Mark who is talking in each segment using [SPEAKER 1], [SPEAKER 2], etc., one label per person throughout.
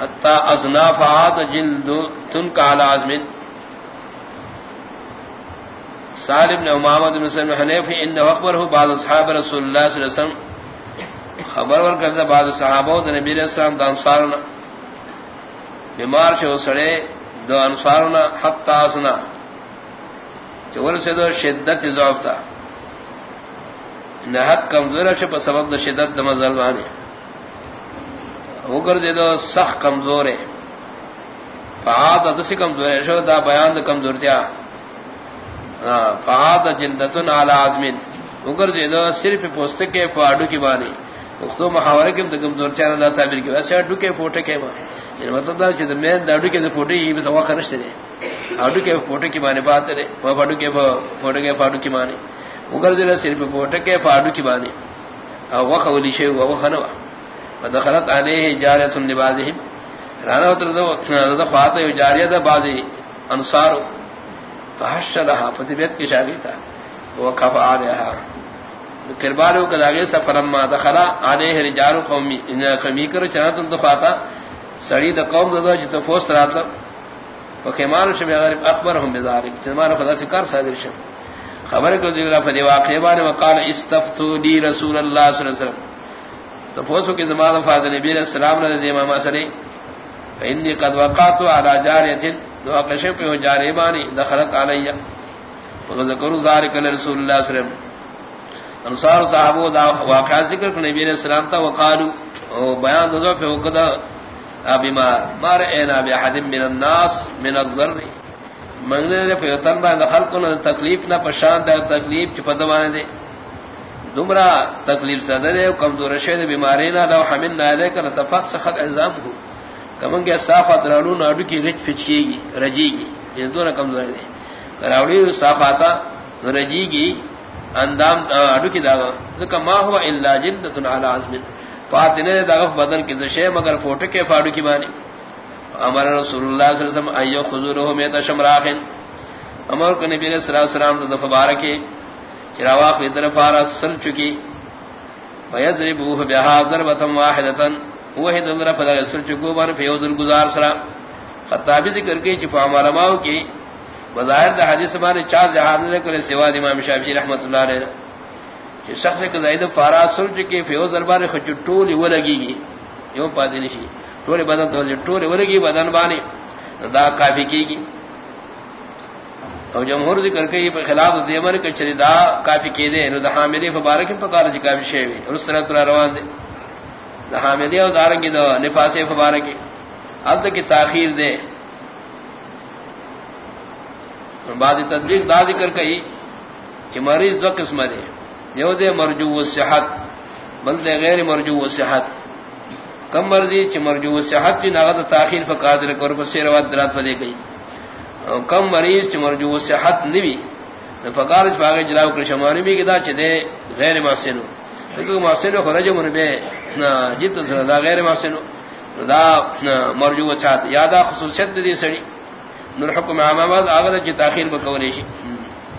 [SPEAKER 1] حتی ازنافات جلد تن کا لازمن سالم نے امامت بن سلم حنیف ان اکبر ہو بعض اصحاب رسول اللہ صلی اللہ علیہ وسلم خبر ور کرتا بعض صحابہ و نبی علیہ السلام دا انصارنا بیمار چھو سڑے دو انصارنا حتی آسنا چور سے دو شدت ضعف تھا نہ نہت کمزور ہے سبب دا شدت دا مظلمانی وہ دے دو سخ کمزور ہے فعاد دسی کمزور ہے شو دا بیان دا کمزور تھا فعاد جلدتن علی عزمین. وہ دے دو صرف پوستک کے فاڑو کی بانی اختو محاورے کے کمزور تھا اللہ تعبیر کی ویسے اڈو کے فوٹے کے ماں یعنی مطلب دا چیز میں داڑو کے فوٹے ہی بھی سوا خرش دے اڈو کے فوٹے کی معنی بات ہے وہ فاڑو کے فوٹے کے فاڑو کی معنی اگر دل صرف بوٹک کے فاڈو کی بانی او وخ ولی شی او وخ نو ودخلت علیہ جاریہ لبازہم رانا تر دو دو فات جاریہ دا بازی انصار فحشرها فتبیت کی شادی تھا وقف علیہا. کربارو کداگے سفرم ما دخلا علیہ رجال قومی ان قومی کر چنا تم دفاتا سڑی دا قوم دو جت فوس راتا وکمان شمی غریب اخبرهم بذالک جمال خدا سے کر صادر شم خبر کو ذکر فدی واقع بان وقال استفتو دی رسول اللہ صلی اللہ علیہ وسلم. تو پوسو کی زمان فاضل نبی علیہ السلام نے دی امام سری انی قد وقعت على جاریت دو اقشف پہ جاری بانی دخلت علی وذکر ذالک لرسول اللہ صلی اللہ علیہ وسلم۔ انصار صحابہ دا واقعہ ذکر کہ نبی علیہ السلام تا وقالو بیان دو پہ وقدا بیمار مار اینا بی احد من الناس من الضر۔ منگنے نے پیوتن با دخل کو نہ تکلیف نہ پشان دا تکلیف چ پدوانے دے دمرا تکلیف زدہ دے کمزور شے بیماری نہ لو حمل نہ لے کر تفسخت عظام ہو کمن کے صافات رڑو نہ اڈ کی رچ پھچکی گی رجی گی یہ دونوں کمزور دے کراوڑی صافاتا رجی گی اندام اڈ کی داوا ذکا ما ہوا الا جدۃ علی عزم. فاتنے داغ بدن کی زشے مگر فوٹو کے فاڑو کی بانی امر رسول اللہ صلی اللہ علیہ وسلم، ایو خذوره میت شمراخن. امر کو نبی صلی اللہ علیہ وسلم تو مبارکی چراواخ کی طرف سل چکی. ويضربوه بها ضربه واحده وحد اللہ فلا سل چکو بن فیوذ گزار سرا. خطابی ذکر کی چپا علماء کی. بظاہر دا حدیث مانے چار جہان نے کرے سوا امام شافعی رحمۃ اللہ علیہ. کہ شخص کے زائد فارا سل چکی فیوذ دربار خچٹول وہ لگی گی. یوں پادی نہیں ٹورے بدن تو ٹورے ورگی بدن بانی. دا کافی کی گی. اور جمہور ذکر کے یہ خلاف دیمر کے چری دا کافی کی دے نو دا حاملی مبارک پکار جی کافی شے وی اور اس روان دے دا حاملی اور دارنگی دا نفاس مبارک اب کی تاخیر دے بعد تدبیق دا ذکر کئی کہ مریض دو قسم دے یو دے مرجو و صحت، بل دے غیر مرجو و صحت. کم مرضی چ مرجو و صحت کی نغد تاخیر فقادر کر پر سیر واد درات فدی گئی کم مریض چ مرجو صحت نوی. فقار چ باغ جلاو کر شماری بھی کدا چ دے غیر محسن تو محسن خرج من بے جت دا غیر محسن دا مرجو صحت یادا خصوصیت دی سڑی. نور حکم عامات اگر چ تاخیر بکولی شی.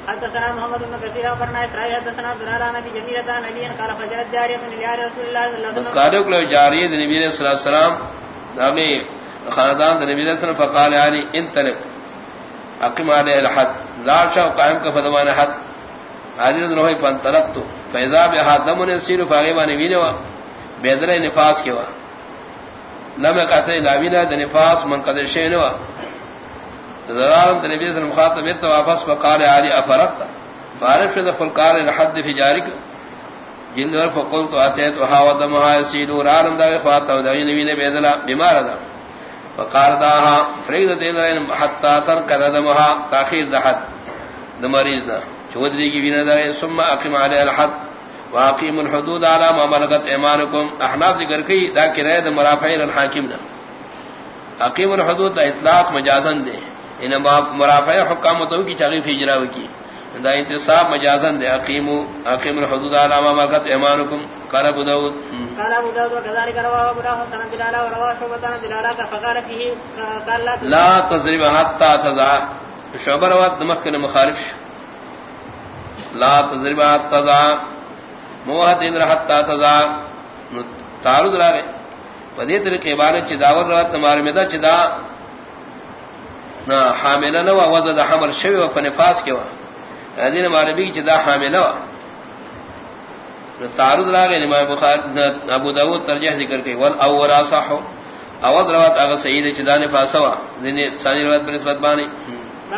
[SPEAKER 1] حدثنا محمد بن كثير وقرنا اسرائيل حدثنا دلالة نبي جميلة نبي قال فجرت جارية من اليار رسول الله صلى الله عليه وسلم. قالوا لو جارية نبي صلى الله عليه وسلم نبي خاندان نبي صلى الله عليه وسلم فقال يعني انطلق. اقم عليه الحد لا شاء قائم كفدوان حد. حاضر نوحي فانطلقت فإذا بها دم يسير فاغيبا نبينوا بيدر نفاس كوا لم يقاتل لاوينا نفاس من قدر شينوا تدرارم نبی صلی اللہ علیہ وسلم خاطب واپس وقال علی افرت فارف شد فلقار الحد فی جارک جن ور فقلت اتیت وها ودمها يسيل ورارم دا فات و نبی نے بیدلا بیمار دا فقال داها فرید دین حتا تر کذا دمها تاخير دا حد د دا چودری کی بنا دا ثم اقم علی الحد، واقیم الحدود على ما ملكت ایمانکم۔ احناف ذکر کی دا کرے د مرافعین الحاکم دا اقیم الحدود دا اطلاق مجازن دے۔ ان مرافع حکام تو کی تغیف ہجرا کی۔ دا انتصاب مجازن دے. اقیم اقیم الحدود علامہ ملکت ایمانکم. قال ابو داود. قال ابو داود وكذلك رواه ابو داود سند بلالا ورواه شعبة بلالا فقال فيه قال لا تضرب حتى تضع شعبہ رواه دمخن مخالف. لا تضرب حتى تضع موحد ان حتى تضع تعرض راوے پدی طریقے بارے چداور روات تمہارے میں دا چدا نہ حاملہ نہ وزد حمل شوی و پنفاس کے وا دین ہمارے کی چدا حاملہ وا تعرض لاگے امام بخاری ابو داؤد ترجیح ذکر کے ول اول صح اول روات اگر سید چدا نے فاسوا دین ثانی روات بنسبت بانی.